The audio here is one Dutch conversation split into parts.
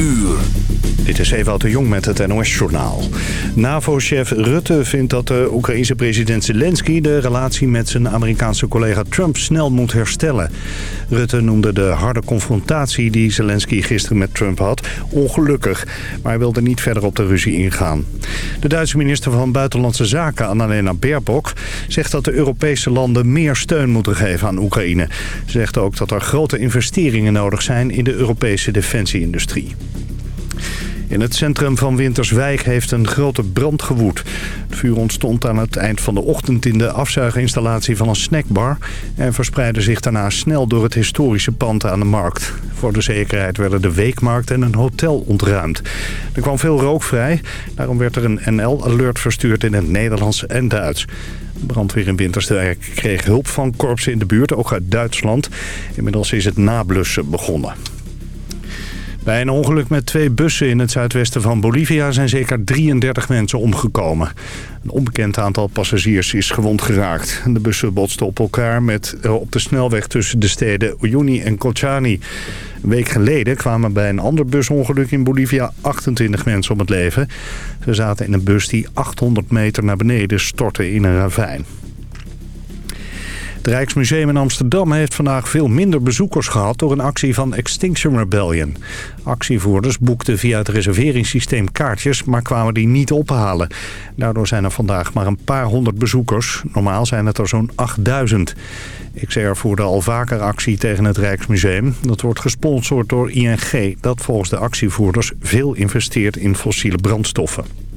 uur. Is Ewout de Jong met het NOS-journaal. NAVO-chef Rutte vindt dat de Oekraïense president Zelensky... de relatie met zijn Amerikaanse collega Trump snel moet herstellen. Rutte noemde de harde confrontatie die Zelensky gisteren met Trump had... ongelukkig, maar wilde niet verder op de ruzie ingaan. De Duitse minister van Buitenlandse Zaken, Annalena Baerbock... zegt dat de Europese landen meer steun moeten geven aan Oekraïne. Ze zegt ook dat er grote investeringen nodig zijn in de Europese defensieindustrie. In het centrum van Winterswijk heeft een grote brand gewoed. Het vuur ontstond aan het eind van de ochtend in de afzuiginstallatie van een snackbar... en verspreidde zich daarna snel door het historische pand aan de markt. Voor de zekerheid werden de weekmarkt en een hotel ontruimd. Er kwam veel rook vrij, daarom werd er een NL-alert verstuurd in het Nederlands en Duits. Brandweer in Winterswijk kreeg hulp van korpsen in de buurt, ook uit Duitsland. Inmiddels is het nablussen begonnen. Bij een ongeluk met twee bussen in het zuidwesten van Bolivia zijn zeker 33 mensen omgekomen. Een onbekend aantal passagiers is gewond geraakt. De bussen botsten op elkaar met, eh, op de snelweg tussen de steden Uyuni en Cochani. Een week geleden kwamen bij een ander busongeluk in Bolivia 28 mensen om het leven. Ze zaten in een bus die 800 meter naar beneden stortte in een ravijn. Het Rijksmuseum in Amsterdam heeft vandaag veel minder bezoekers gehad... door een actie van Extinction Rebellion. Actievoerders boekten via het reserveringssysteem kaartjes... maar kwamen die niet ophalen. Daardoor zijn er vandaag maar een paar honderd bezoekers. Normaal zijn het er zo'n 8000. XR voerde al vaker actie tegen het Rijksmuseum. Dat wordt gesponsord door ING... dat volgens de actievoerders veel investeert in fossiele brandstoffen.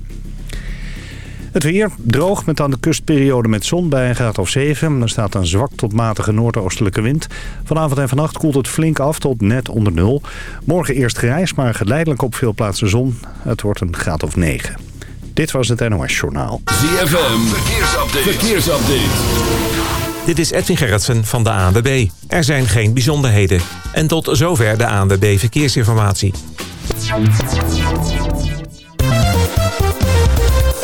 Het weer droog met aan de kustperiode met zon bij een graad of 7. Er staat een zwak tot matige noordoostelijke wind. Vanavond en vannacht koelt het flink af tot net onder nul. Morgen eerst grijs, maar geleidelijk op veel plaatsen zon. Het wordt een graad of 9. Dit was het NOS Journaal. ZFM, verkeersupdate. verkeersupdate. Dit is Edwin Gerritsen van de ANWB. Er zijn geen bijzonderheden. En tot zover de ANWB Verkeersinformatie.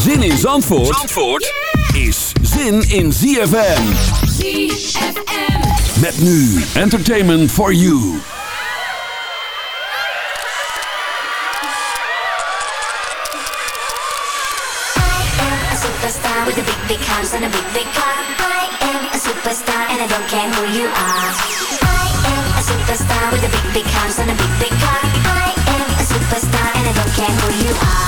Zin in Zandvoort, Zandvoort is zin in ZFM. ZFM. Met nu Entertainment for You. a superstar with a big, big house and a big, big car. I am a superstar and I don't care who you are. I am a superstar with a big, big house and a big, big car. I am a superstar and I don't care who you are.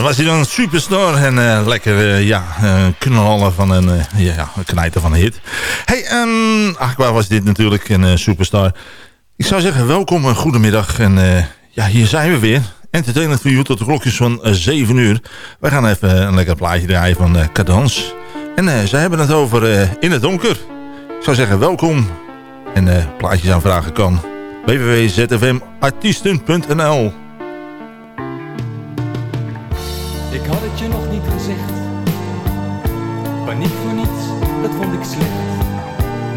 Dat was hij dan superstar. En eh, lekker, eh, ja, uh, knallen van een, een knijter van een hit. hey, um, ach, waar was dit natuurlijk, een superstar. Ik zou zeggen, welkom, goedemiddag. En ja, hier zijn we weer. Entertainment voor u tot de klokjes van eh, 7 uur. Wij gaan even een lekker plaatje draaien van Cadans. En zij hebben het over In het Donker. Ik zou zeggen, welkom. En plaatjes aanvragen kan. www.zfmartiesten.nl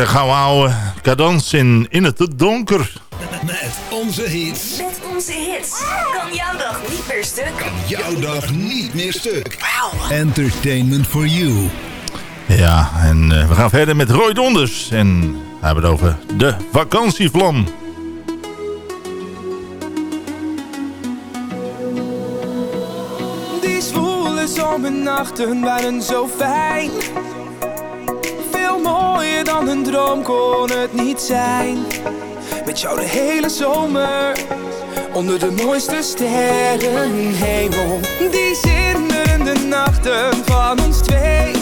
lekkere gouden ouwe cadans in, in het donker. Met onze hits. Met onze hits. Kan jouw dag niet meer stuk. Jouw dag niet meer stuk. Entertainment for you. Ja, en uh, we gaan verder met Roy Donders. En we hebben het over de vakantievlam. Die zwoele zomernachten waren zo fijn. Dan een droom kon het niet zijn. Met jou de hele zomer. Onder de mooiste sterrenhemel. Die zinderende nachten van ons twee.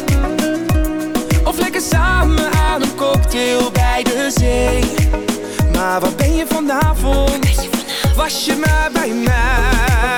Of lekker samen aan een cocktail bij de zee. Maar waar ben je vanavond? Was je maar bij mij?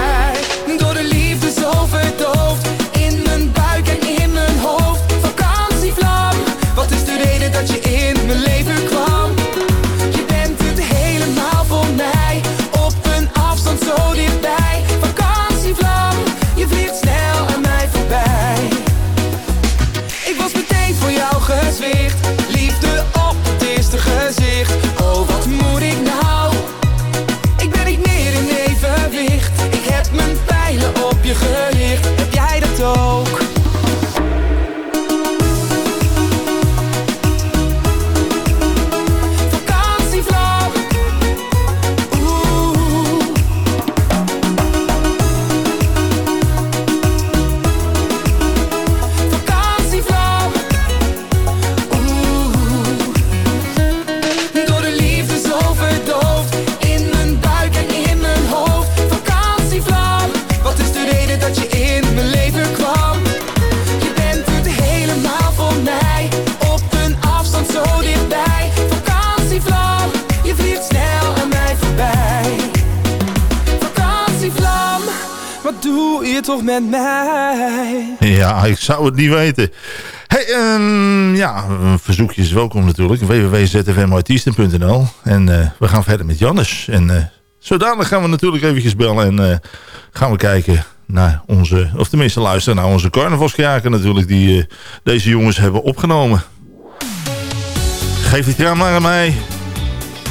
Met mij? Ja, ik zou het niet weten. Hey, ehm, ja, verzoekjes welkom natuurlijk. www.zfmartiesten.nl En eh, we gaan verder met Jannes. En uh, zodanig gaan we natuurlijk eventjes bellen en uh, gaan we kijken naar onze, of tenminste luisteren naar onze carnavalskraken natuurlijk, die deze jongens hebben opgenomen. Geef die traan maar aan mij.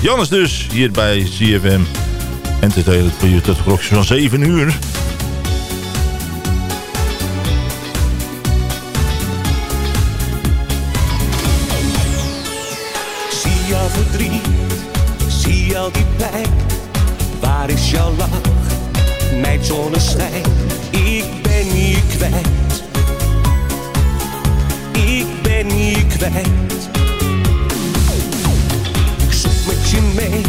Jannes dus, hier bij CFM. Entertainment voor je tot klokjes van 7 uur. Ik zoek met je mee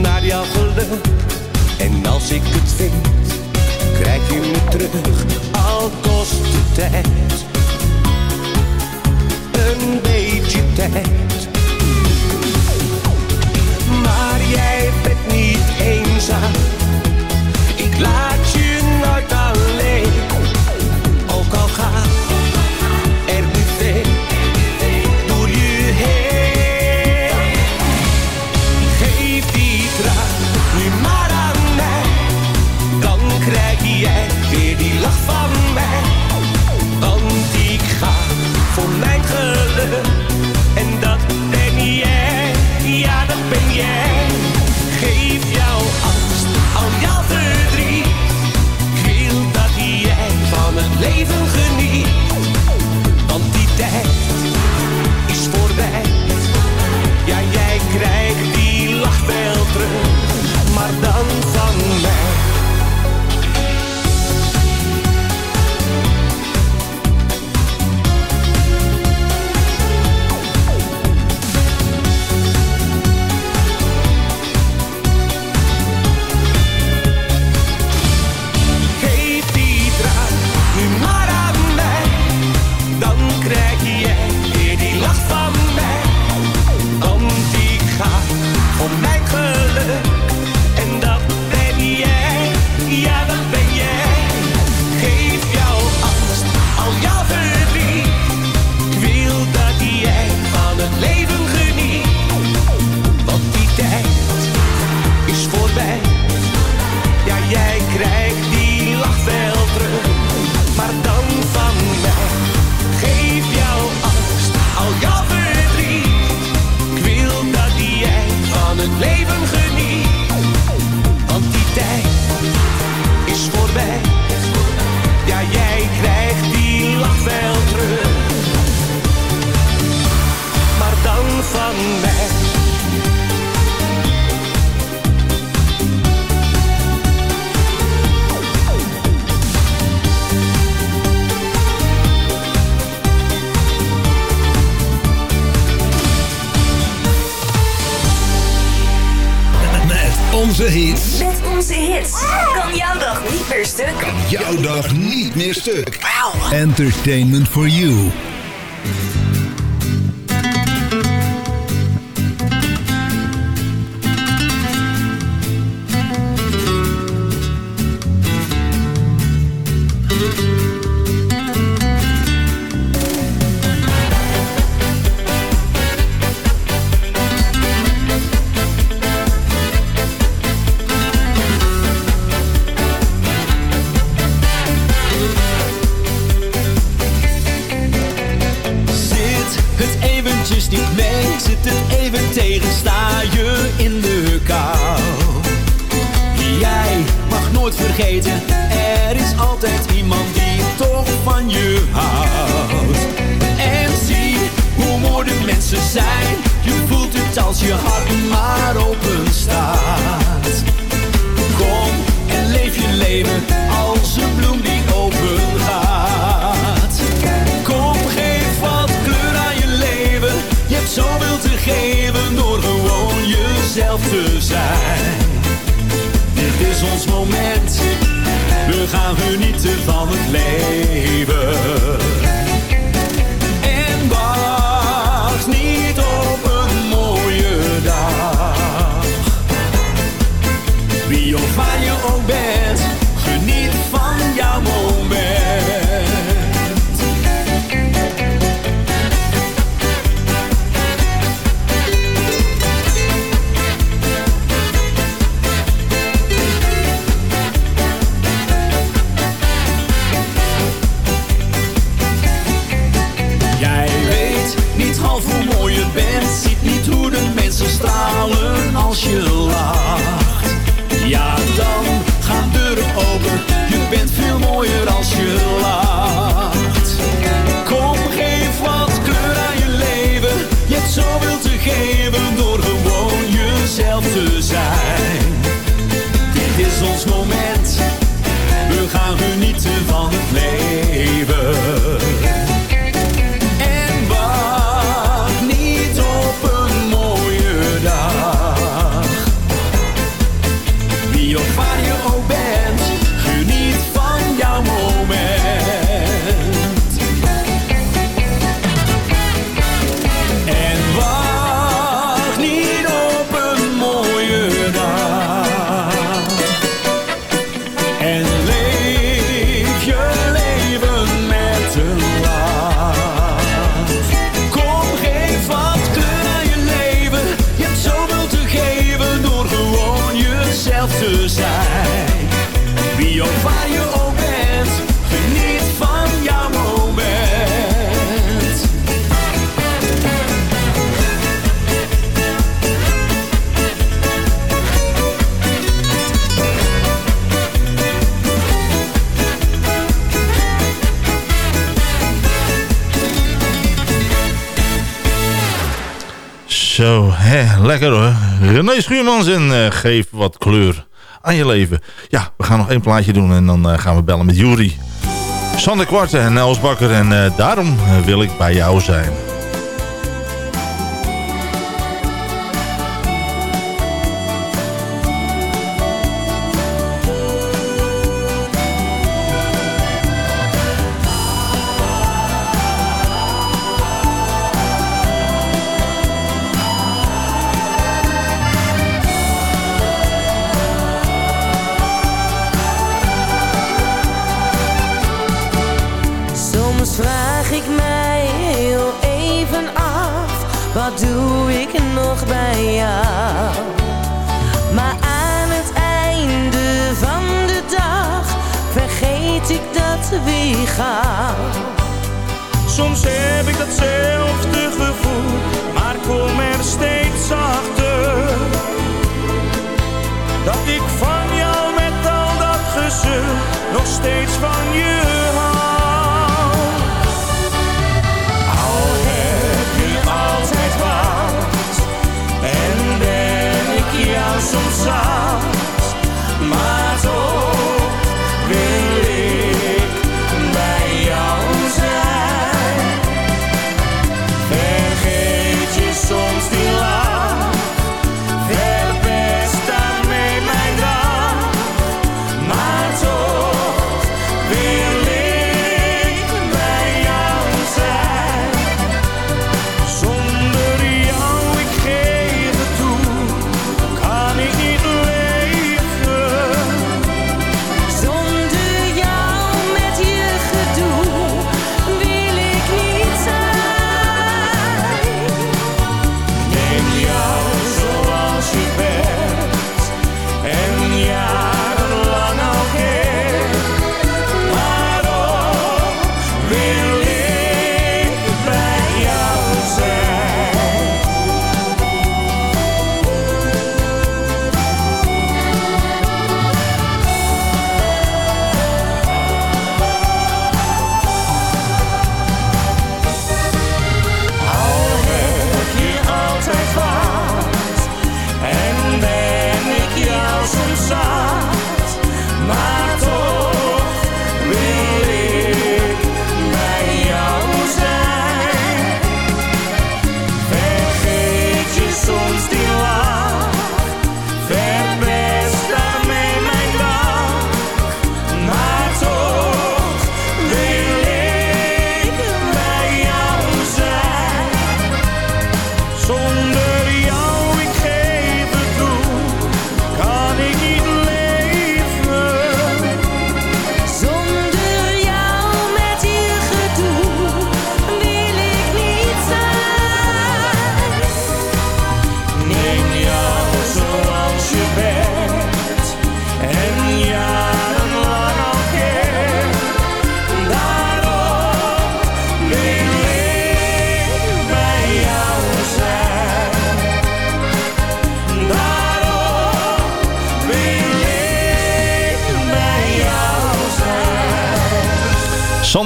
naar jouw geluk. En als ik het vind, krijg je me terug. Al kost het tijd. Een beetje tijd. Maar jij bent niet eenzaam. Ik laat je nooit alleen. onze hits. Met onze hits. Kan jouw dag niet meer stuk. Kan jouw dag niet meer stuk. Entertainment for you. René Schuurmans en eh, geef wat kleur aan je leven. Ja, we gaan nog één plaatje doen en dan eh, gaan we bellen met Jury. Sander Kwarten en Els Bakker en eh, daarom wil ik bij jou zijn. Maar aan het einde van de dag vergeet ik dat we gaan. Soms heb ik datzelfde gevoel, maar kom er steeds achter. Dat ik van jou met al dat gezeur nog steeds van je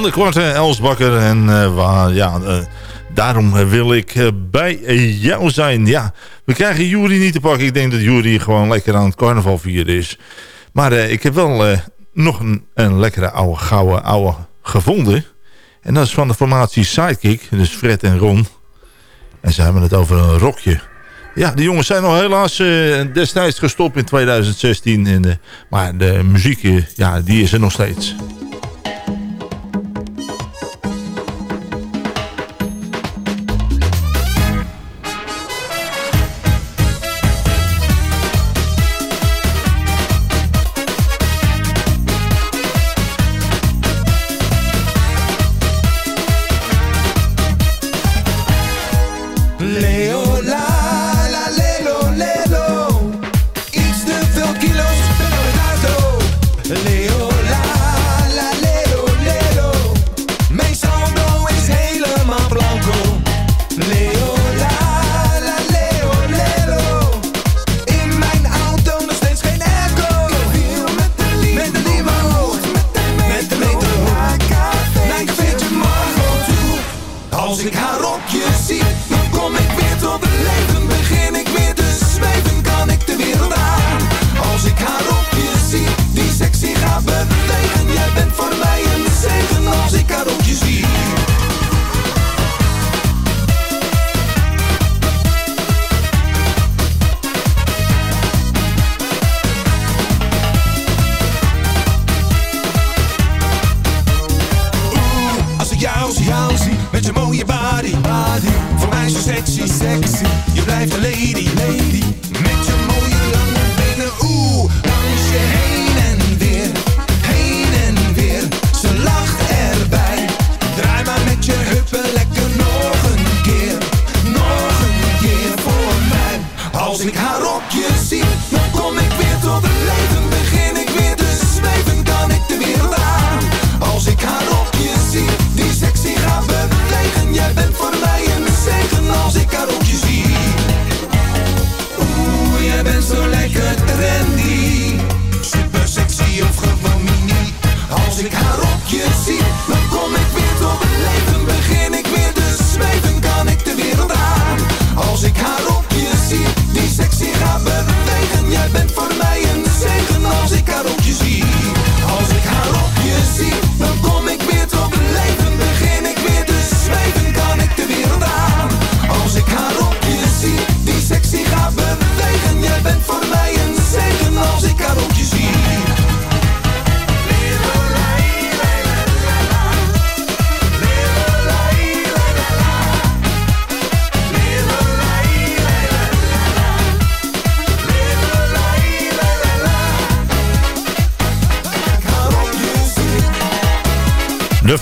de Korte, Elsbakker, En eh, ja, eh, daarom wil ik eh, bij jou zijn. Ja, we krijgen Jury niet te pakken. Ik denk dat Jury gewoon lekker aan het carnaval vieren is. Maar ik heb wel nog een, een lekkere oude, gouden oude gevonden. En dat is van de formatie Sidekick, dus Fred en Ron. En ze hebben het over een rokje. Ja, de jongens zijn al helaas destijds gestopt in 2016. En, uh, maar de muziek, ja, die is er nog steeds.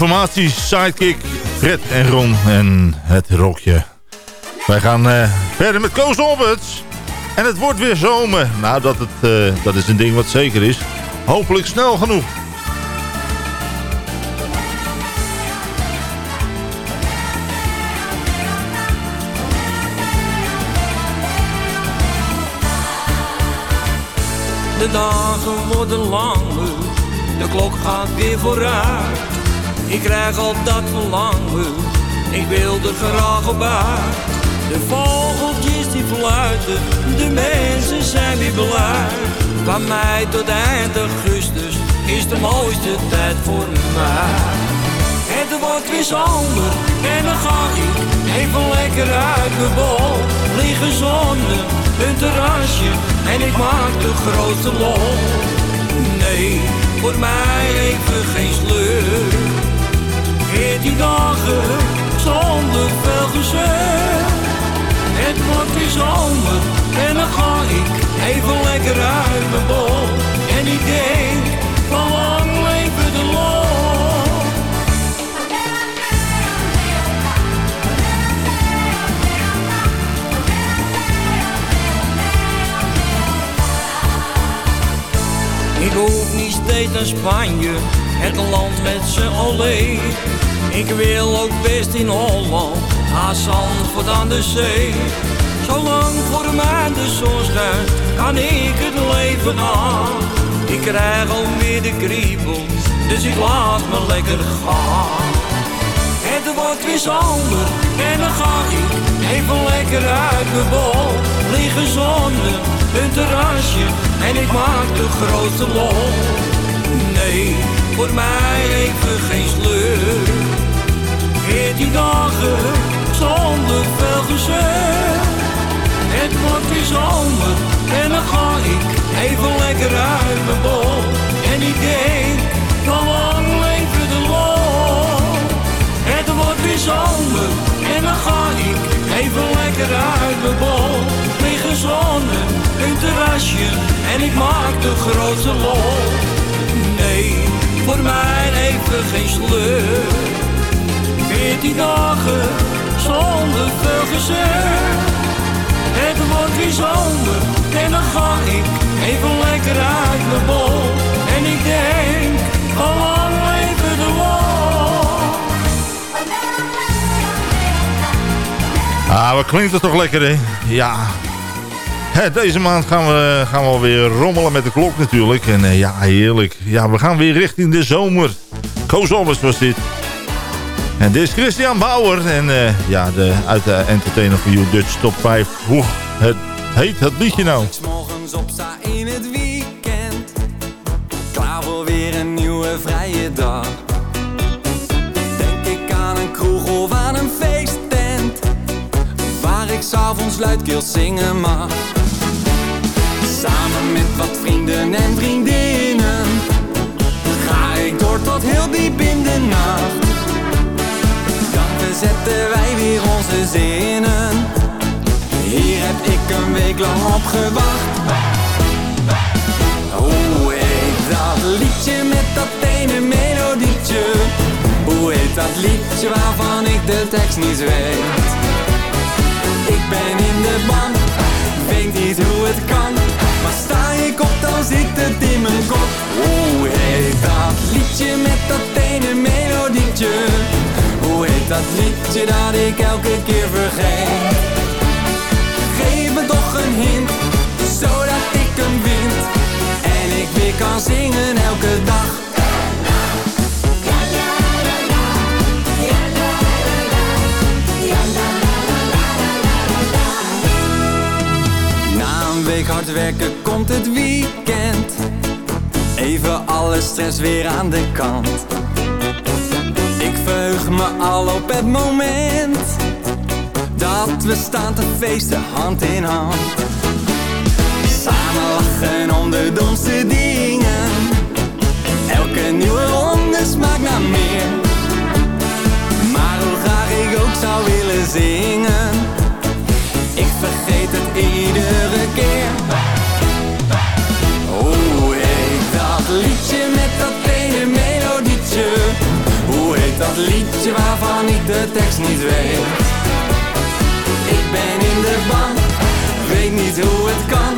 formatie Sidekick, Fred en Ron en het rokje. Wij gaan eh, verder met Koos Roberts. En het wordt weer zomer. Nou, dat, het, eh, dat is een ding wat zeker is. Hopelijk snel genoeg. De dagen worden langer, de klok gaat weer vooruit. Ik krijg al dat verlangen, ik wil er graag op. De vogeltjes die fluiten, de mensen zijn weer blij. Van mei tot eind augustus is de mooiste tijd voor mij. Het wordt weer zomer en dan ga ik even lekker uit mijn bol. Liggen zonnen, een terrasje en ik maak de grote lol. Nee, voor mij even geen sleur. Veertien dagen zonder veel gezeur. Het wordt weer zomer en dan ga ik even lekker uit mijn bol. En ik denk, van lang leven de lol. Ik hoef niet steeds naar Spanje, het land met z'n alleen. Ik wil ook best in Holland, haar Zandvoort aan de zee. Zolang voor mij de zon schijnt, kan ik het leven aan. Ik krijg alweer de kriebels, dus ik laat me lekker gaan. Het wordt weer zomer en dan ga ik even lekker uit mijn bol. Liggen zonnen, een terrasje en ik maak de grote lol. Nee, voor mij even geen sleur. Veertien dagen zonder veel gezeur. Het wordt weer zomer en dan ga ik even lekker uit mijn bol. En ik denk, van lang leven de lol. Het wordt weer zomer en dan ga ik even lekker uit mijn bol. Liggen een terrasje en ik maak de grootste lol. Nee, voor mij even geen sleur. Veertien dagen zonder veel gezeur. Het wordt weer en dan ga ik even lekker uit mijn bol. En ik denk, al lang leven de lol. Ah, wat klinkt het toch lekker, hè? Ja. Deze maand gaan we, gaan we alweer rommelen met de klok natuurlijk. En eh, ja, heerlijk. Ja, we gaan weer richting de zomer. Koos Albers was dit. En dit is Christian Bauer. En eh, ja, de, uit de Entertainer for You Dutch Top 5. Hoe het heet het liedje nou? morgens opsta in het weekend. Klaar voor weer een nieuwe vrije dag. Denk ik aan een kroeg of aan een feesttent. Waar ik s'avonds luidkeels zingen mag. Samen met wat vrienden en vriendinnen. Ga ik door tot heel diep in de nacht. Dan verzetten wij weer onze zinnen. Hier heb ik een week lang op gewacht. Hoe heet dat liedje met dat ene melodietje? Hoe heet dat liedje waarvan ik de tekst niet weet? Ik ben in de ban, weet niet hoe het kan. Maar sta ik op dan zit het in mijn kop. Hoe heet dat liedje met dat ene melodietje? Dat liedje dat ik elke keer vergeet? Geef me toch een hint, zodat ik hem vind. En ik weer kan zingen elke dag. Na een week hard werken komt het weekend. Even alle stress weer aan de kant. Ik verheug me al op het moment dat we staan te feesten hand in hand. Samen lachen om de domste dingen. Elke nieuwe ronde smaakt naar meer. Maar hoe graag ik ook zou willen zingen. Ik vergeet het iedere keer. Hoe heet dat liedje met dat ene melodietje? dat liedje waarvan ik de tekst niet weet. Ik ben in de ban, weet niet hoe het kan,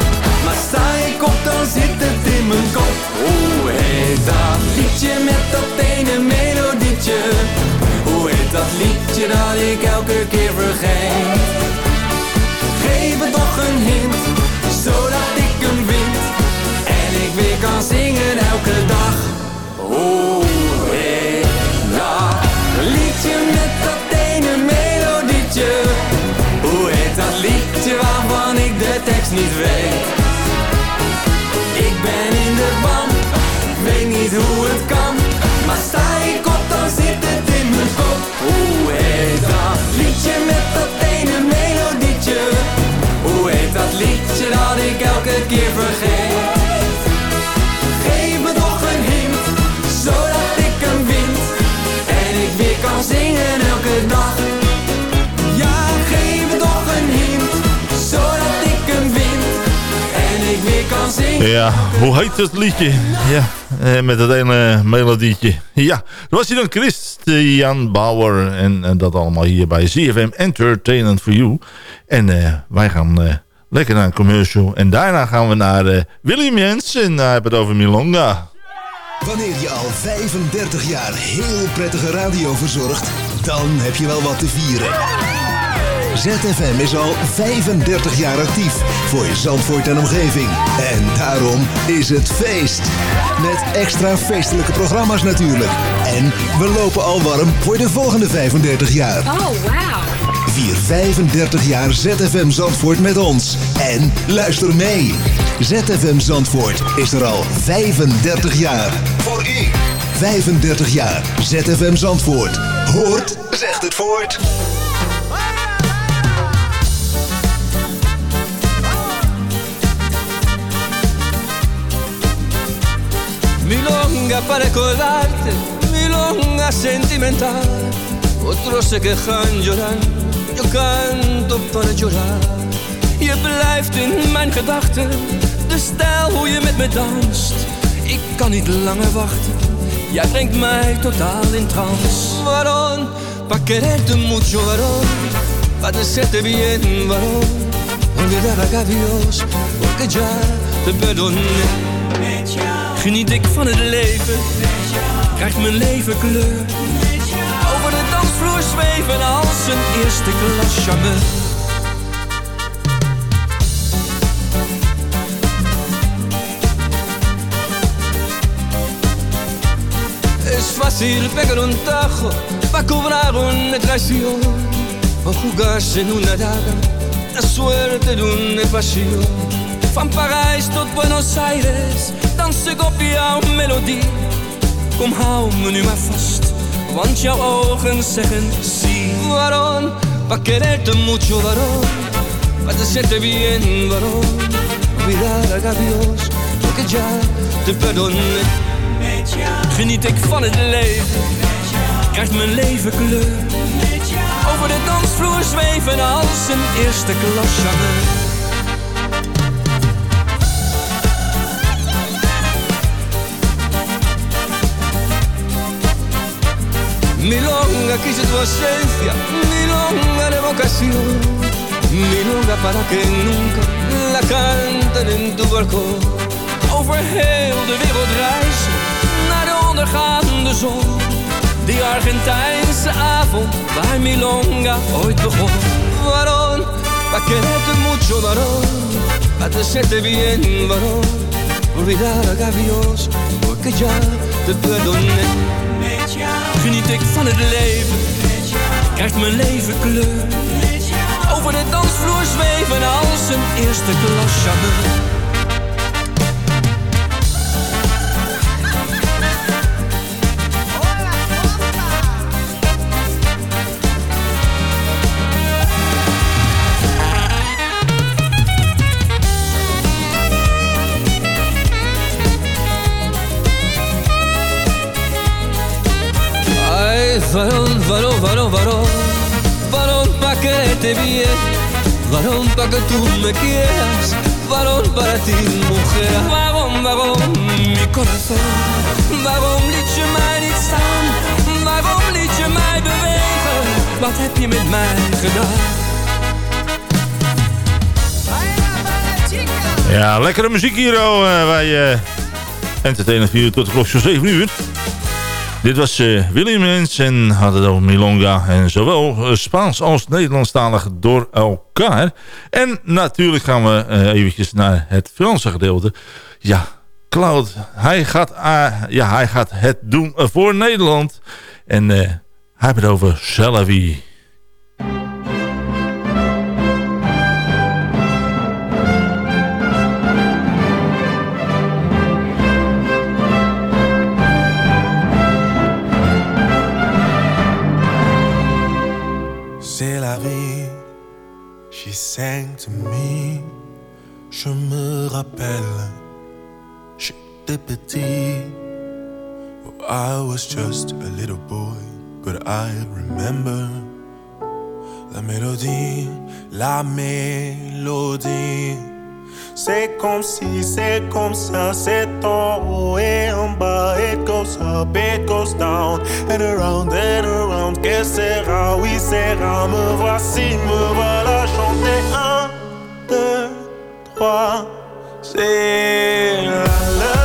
maar sta ik op dan zit het in mijn kop. Hoe heet dat liedje met dat ene melodietje? Hoe heet dat liedje dat ik elke keer vergeet? Geef me toch een hint, zodat ik hem vind. en ik weer kan zingen elke dag. Ik ben in de wan, weet niet hoe het kan. Maar sta ik op dan zit het in mijn kop. Hoe heet dat liedje met dat ene melodietje? Hoe heet dat liedje dat ik elke keer vergeet? Ja, hoe heet het liedje? Ja, eh, met dat ene melodietje. Ja, dat was hij dan Christian Bauer. En, en dat allemaal hier bij ZFM Entertainment for You. En eh, wij gaan eh, lekker naar een commercial. En daarna gaan we naar eh, William Jens. En hij hebben het over Milonga. Wanneer je al 35 jaar heel prettige radio verzorgt, dan heb je wel wat te vieren. ZFM is al 35 jaar actief voor je Zandvoort en omgeving. En daarom is het feest. Met extra feestelijke programma's natuurlijk. En we lopen al warm voor de volgende 35 jaar. Oh, wow. Vier 35 jaar ZFM Zandvoort met ons. En luister mee. ZFM Zandvoort is er al 35 jaar. Voor u. 35 jaar ZFM Zandvoort. Hoort, zegt het voort. Milonga para colarte, milonga sentimental. Otros se quejan llorando, yo canto para llorar. Je blijft in mijn gedachten, de stijl hoe je met me danst. Ik kan niet langer wachten, jij brengt mij totaal in trance. Waarom? Pa quererte mucho, varón, pa decirte bien, varón. Olvidar a Dios, porque ya te perdoné. Geniet ik van het leven, krijgt mijn leven kleur. Over de dansvloer zweven als een eerste klas charmeur. Es fácil pegar un tajo para cobrar una traición o jugarse en una daga la suerte de una pasión. Van Parijs tot Buenos Aires dans ik op jouw melodie. Kom hou me nu maar vast, want jouw ogen zeggen zie. Waarom? Pa quererte mucho, waarom? Pa decirte bien, waarom? Olvidar a Dios, porque ya te perdoné. Geniet ik van het leven, krijgt mijn leven kleur. Over de dansvloer zweven als een eerste klas Milonga quise tu esencia, milonga de vocación, milonga para que nunca la canten in tu balkon. Over heel de wereld reizen, naar de ondergaande zon. Die Argentijnse avond waar milonga ooit begon. Waarom? Pa quererte mucho, varón, pa decirte bien, varón. Olvidar a Dios, porque ya te perdoné. Geniet ik van het leven, krijgt mijn leven kleur. Over de dansvloer zweven als een eerste klas varón, varón, varón, varón, varón pa' quererte bien, varón pa' que tú me quieras, varón para ti mujer. Waarom, waarom, mi corazón, waarom liet je mij niet staan, waarom liet je mij bewegen, wat heb je met mij gedaan? Ja, lekkere muziek hier oh, uh, bij uh, Entertainment 4 tot de klok zo'n 7 uur. Dit was William Jens en had het over Milonga. En zowel uh, Spaans als Nederlandstalig door elkaar. En natuurlijk gaan we uh, eventjes naar het Franse gedeelte. Ja, Cloud, hij gaat, ja, hij gaat het doen voor Nederland. En hij heeft het over. Sang to me. Je me rappelle, j'étais petit. Oh, I was just a little boy, but I remember la mélodie, la mélodie. C'est comme si, c'est comme ça, c'est en haut et en bas. It goes up, it goes down, and around and around. Que sera, oui, sera. Me voici, me voilà chanter. Un, deux, trois. C'est la la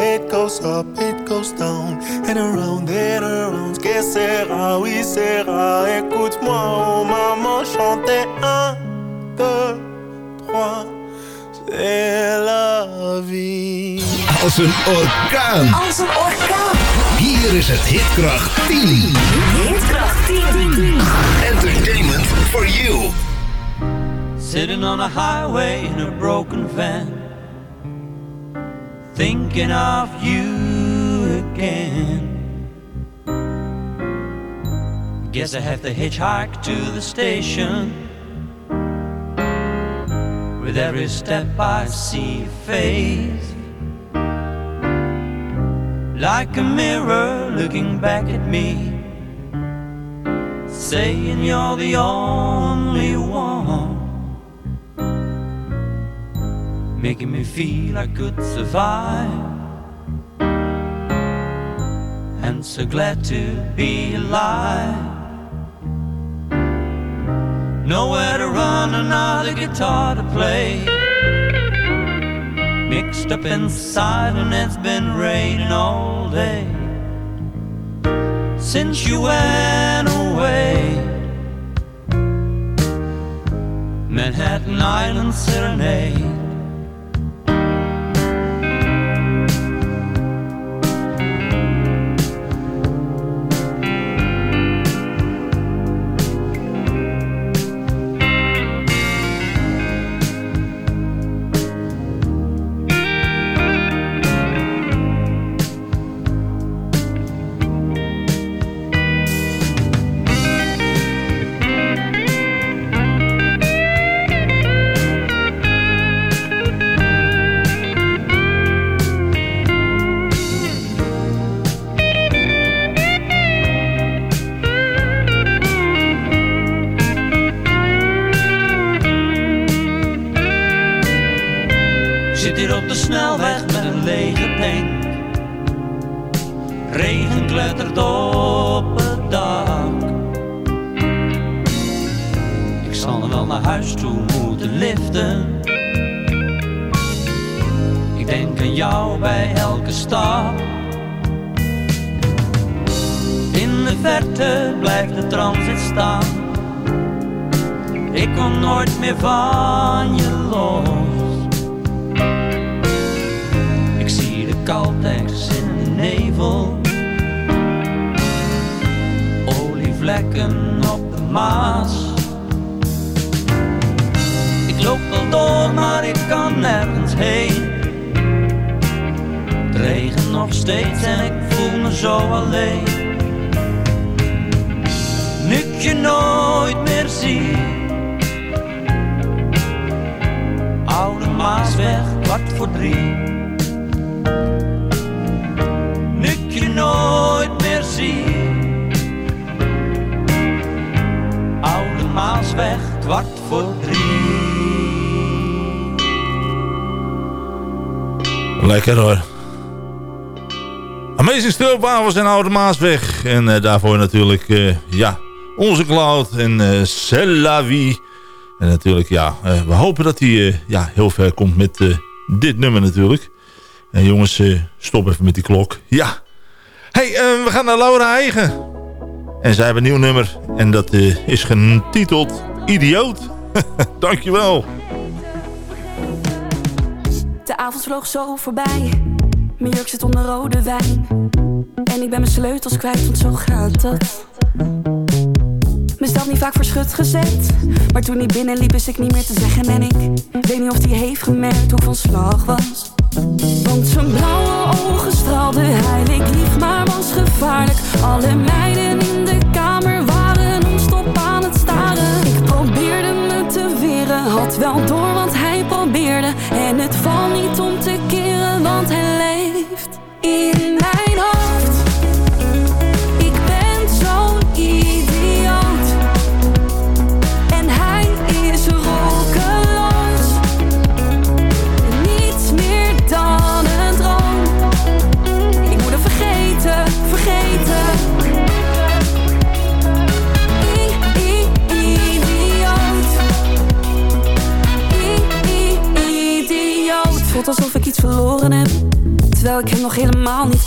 It goes up, it goes down, and around and around. Que sera, oui, sera. Écoute-moi, oh maman, chanter un, deux, trois. C'est la vie. Als een orkaan. Als een orkaan. Hier is het Hitkracht 10. Hitkracht 10. Entertainment for you. Sitting on a highway in a broken van, thinking of you again. Guess I have to hitchhike to the station. With every step I see face, like a mirror looking back at me, saying you're the only one making me feel I could survive. And so glad to be alive. Nowhere to run, another guitar to play. Mixed up inside, and it's been raining all day. Since you went away, Manhattan Island Serenade. Verte blijft de transit staan. Ik kom nooit meer van je los. Ik zie de Caltex in de nevel. Olievlekken op de Maas. Ik loop wel door, maar ik kan nergens heen. Het regent nog steeds en ik voel me zo alleen. Nu je nooit meer zie. Oude Maasweg, kwart voor drie. Nu je nooit meer zie. Oude Maasweg, kwart voor drie. Lekker hoor. Amazing Stroopwafels en Oude Maasweg. En eh, daarvoor natuurlijk, eh, ja, onze Cloud en uh, la vie. En natuurlijk, ja, eh, we hopen dat hij eh, ja, heel ver komt met eh, dit nummer natuurlijk. En jongens, eh, stop even met die klok. Ja. hey, eh, we gaan naar Laura Eigen. En zij hebben een nieuw nummer. En dat eh, is getiteld Idioot. Dankjewel. De avond vloog zo voorbij. Mijn jurk zit onder rode wijn. En ik ben mijn sleutels kwijt, want zo gaat dat. Stad niet vaak voor schut gezet. Maar toen hij binnenliep, is ik niet meer te zeggen. En ik weet niet of hij heeft gemerkt hoe van slag was. Want zijn blauwe ogen straalden, leek lief, maar was gevaarlijk. Alle meiden in de kamer waren non-stop aan het staren. Ik probeerde me te weren, had wel door,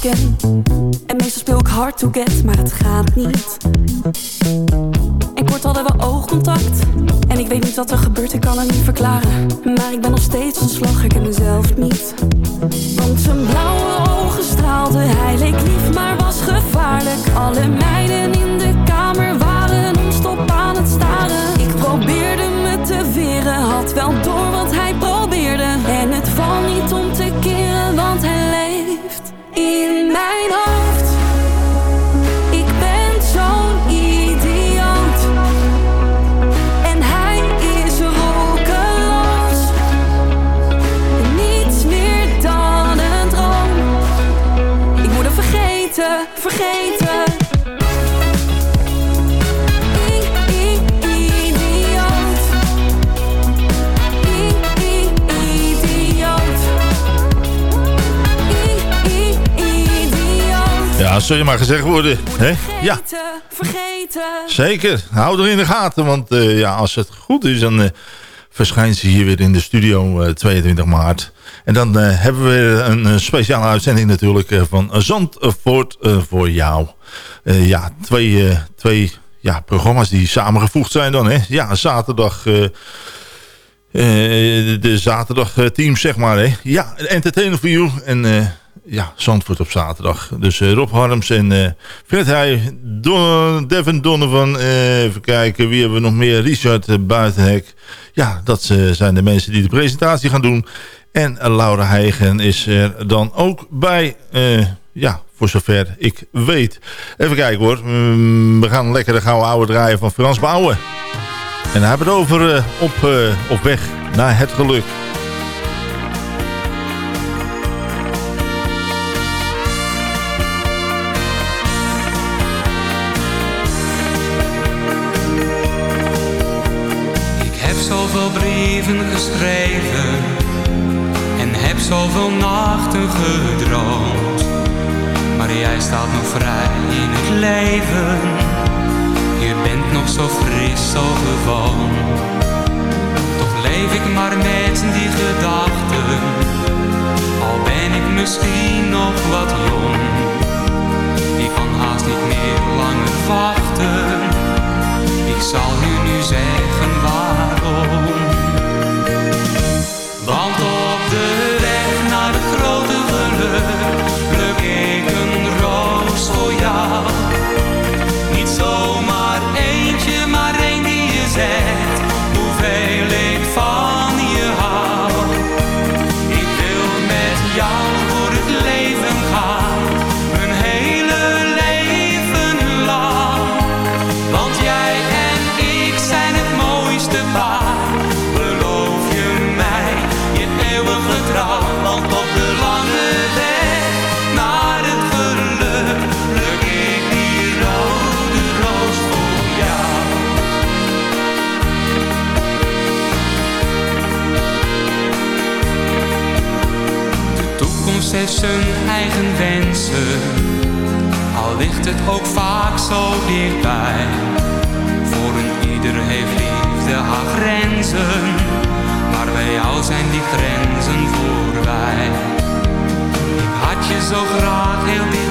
En meestal speel ik hard to get, maar het gaat niet. En kort hadden we oogcontact. En ik weet niet wat er gebeurt, ik kan het niet verklaren. Maar ik ben nog steeds van slag, ik ken mezelf niet. Want zijn blauwe ogen straalden, hij leek lief, maar was gevaarlijk. Alle meiden in de kamer waren non-stop aan het staren. Ik probeerde me te weren, had wel door wat hij probeerde. En het valt niet om te keren, want hij in mijn hoofd. Zul je maar gezegd worden. Hè? Ja, Vergeten, vergeten. zeker. Hou er in de gaten. Want eh, ja, als het goed is, dan eh, verschijnt ze hier weer in de studio eh, 22 maart. En dan eh, hebben we een eh, speciale uitzending natuurlijk eh, van Zandvoort eh, voor jou. Eh, ja, twee, eh, twee ja, programma's die samengevoegd zijn dan. Hè? Ja, zaterdag... eh, eh, de zaterdag eh, teams, zeg maar. Hè? Ja, Entertainer for You en eh, ja, Zandvoort op zaterdag. Dus eh, Rob Harms en eh Fred Heij, Don Devin Donovan, eh, even kijken, wie hebben we nog meer? Richard Buitenhek. Ja, dat zijn de mensen die de presentatie gaan doen. En Laura Heigen is er dan ook bij, ja, voor zover ik weet. Even kijken hoor, Mm, we gaan lekker de gouden oude draaien van Frans Bouwen. En dan hebben het over op, op weg naar het geluk. Brieven geschreven en heb zoveel nachten gedroomd. Maar jij staat nog vrij in het leven. Je bent nog zo fris, zo gewoon. Toch leef ik maar met die gedachten. Al ben ik misschien nog wat jong. Ik kan haast niet meer langer wachten. Ik zal u nu zeggen waarom. Het ook vaak zo dichtbij. Voor een ieder heeft liefde haar grenzen, maar bij jou zijn die grenzen voorbij. Ik had je zo graag heel dicht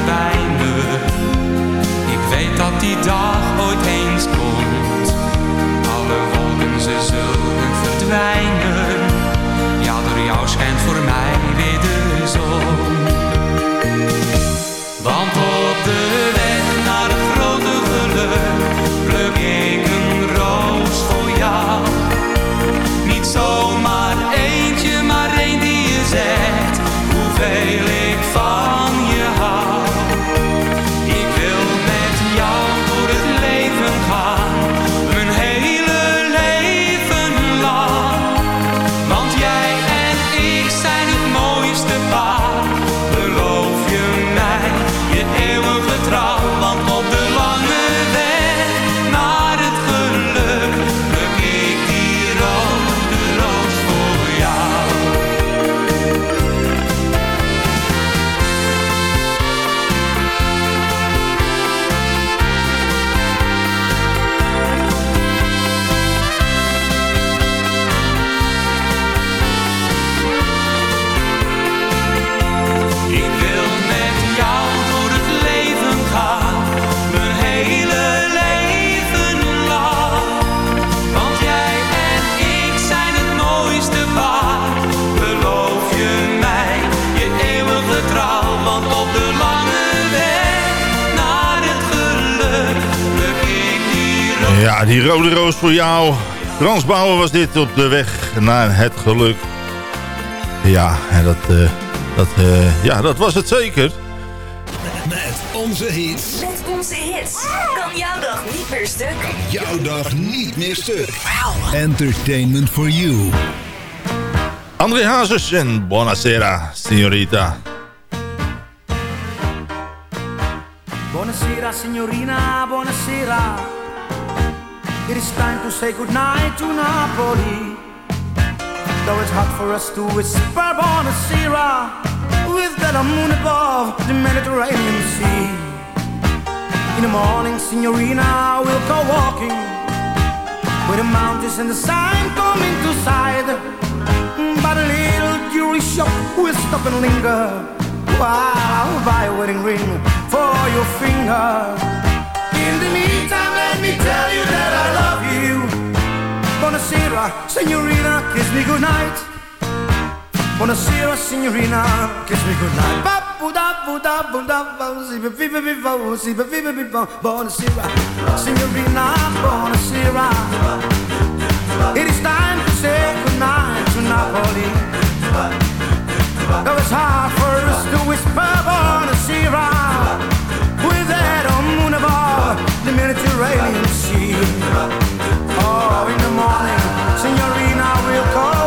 Ja, die rode roos voor jou. Frans Bauer was dit op de weg naar het geluk. Ja, en dat, eh, dat, eh, ja, dat was het zeker. Met onze hits. Met onze hits. Kan jouw dag niet meer stuk. Jouw dag niet meer stuk. Entertainment for you. André Hazes en Buonasera, signorita. Buonasera signorina, buonasera. It is time to say goodnight to Napoli. Though it's hot for us to whisper buonasera with that moon above the Mediterranean Sea. In the morning, signorina, we'll go walking where the mountains and the sun come into sight. But a little jewelry shop, we'll stop and linger while I'll buy a wedding ring for your finger. In the meantime, let me tell you that I love you. Buonasera, signorina, kiss me goodnight. Buonasera, signorina, kiss me goodnight. Buonasera, signorina, buonasera. It is time to say goodnight to Napoli. Though it's hard for us to whisper Buonasera the Mediterranean Sea. Oh, in the morning, signorina, we'll go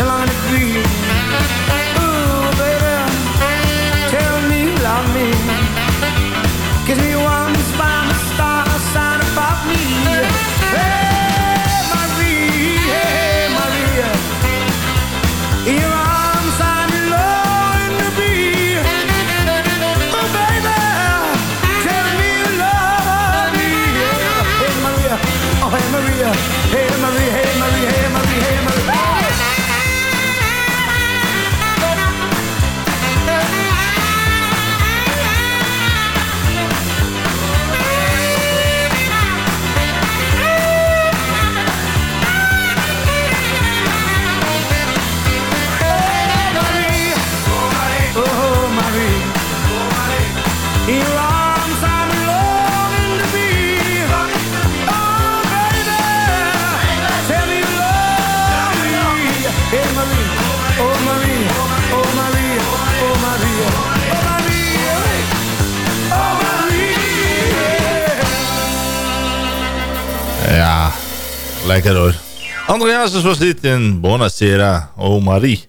Hell on the feels lekker hoor. Was dit en Buonasera, oh Marie.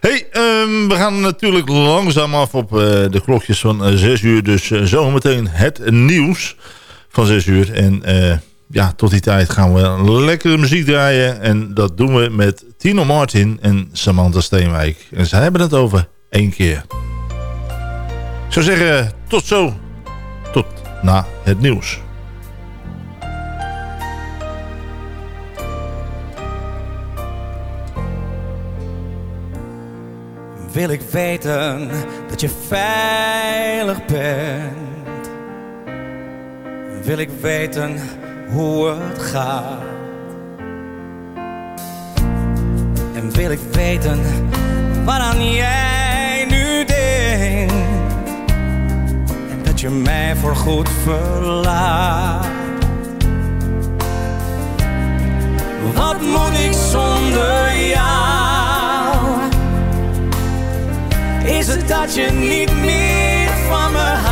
Hey, ehm, we gaan natuurlijk langzaam af op eh, de klokjes van 6 uur. Dus uh, zometeen het nieuws van 6 uur. En eh, ja, tot die tijd gaan we lekkere muziek draaien. En dat doen we met Tino Martin en Samantha Steenwijk. En zij hebben het over één keer. Ik zou zeggen, tot zo. Tot na het nieuws. Wil ik weten dat je veilig bent. Wil ik weten hoe het gaat. En wil ik weten waaraan jij nu denkt. En dat je mij voorgoed verlaat. Wat moet ik zonder jou? Is dat je niet meer van me houdt?